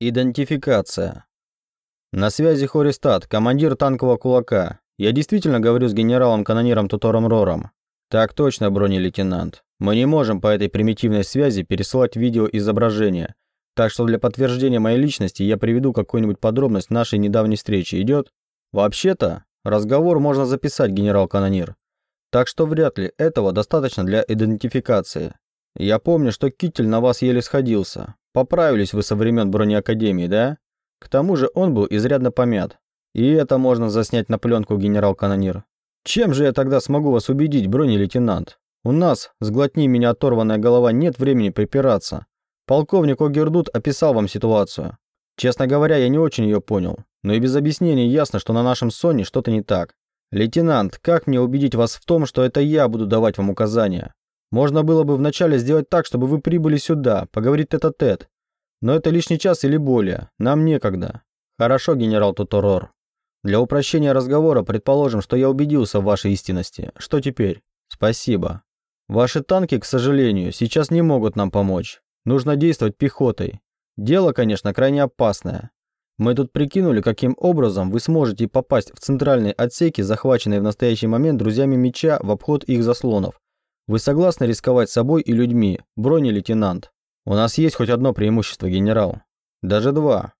Идентификация. На связи Хористат, командир танкового кулака. Я действительно говорю с генералом-канониром Тутором Рором. Так точно, бронелейтенант. Мы не можем по этой примитивной связи пересылать видеоизображение. Так что для подтверждения моей личности я приведу какую-нибудь подробность нашей недавней встречи. Идет? Вообще-то, разговор можно записать, генерал-канонир. Так что вряд ли этого достаточно для идентификации. Я помню, что китель на вас еле сходился. Поправились вы со времен бронеакадемии, да? К тому же он был изрядно помят. И это можно заснять на пленку, генерал-канонир. Чем же я тогда смогу вас убедить, бронелейтенант? У нас, сглотни меня оторванная голова, нет времени припираться. Полковник Огердут описал вам ситуацию. Честно говоря, я не очень ее понял. Но и без объяснений ясно, что на нашем Соне что-то не так. Лейтенант, как мне убедить вас в том, что это я буду давать вам указания? Можно было бы вначале сделать так, чтобы вы прибыли сюда, поговорить тет-а-тет. -тет. Но это лишний час или более. Нам некогда. Хорошо, генерал Туторор. Для упрощения разговора предположим, что я убедился в вашей истинности. Что теперь? Спасибо. Ваши танки, к сожалению, сейчас не могут нам помочь. Нужно действовать пехотой. Дело, конечно, крайне опасное. Мы тут прикинули, каким образом вы сможете попасть в центральные отсеки, захваченные в настоящий момент друзьями меча в обход их заслонов. Вы согласны рисковать собой и людьми, бронелейтенант? У нас есть хоть одно преимущество, генерал. Даже два.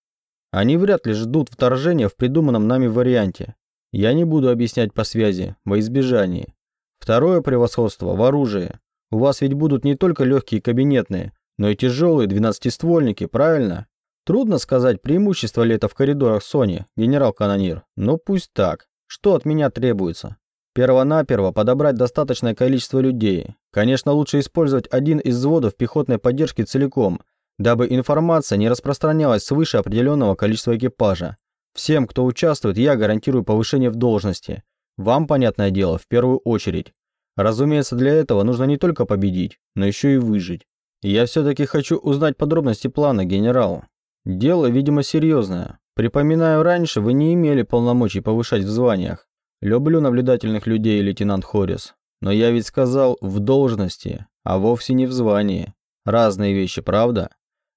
Они вряд ли ждут вторжения в придуманном нами варианте. Я не буду объяснять по связи, во избежании. Второе превосходство в оружии. У вас ведь будут не только легкие кабинетные, но и тяжелые двенадцатиствольники, правильно? Трудно сказать, преимущество ли это в коридорах Сони, генерал-канонир. Но пусть так. Что от меня требуется? Первонаперво подобрать достаточное количество людей. Конечно, лучше использовать один из взводов пехотной поддержки целиком, дабы информация не распространялась свыше определенного количества экипажа. Всем, кто участвует, я гарантирую повышение в должности. Вам, понятное дело, в первую очередь. Разумеется, для этого нужно не только победить, но еще и выжить. Я все-таки хочу узнать подробности плана, генерал. Дело, видимо, серьезное. Припоминаю, раньше вы не имели полномочий повышать в званиях. Люблю наблюдательных людей, лейтенант Хорис. Но я ведь сказал в должности, а вовсе не в звании. Разные вещи, правда?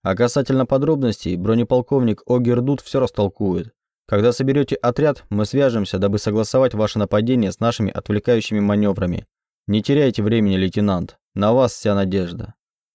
А касательно подробностей, бронеполковник Огердут все растолкует. Когда соберете отряд, мы свяжемся, дабы согласовать ваше нападение с нашими отвлекающими маневрами. Не теряйте времени, лейтенант. На вас вся надежда.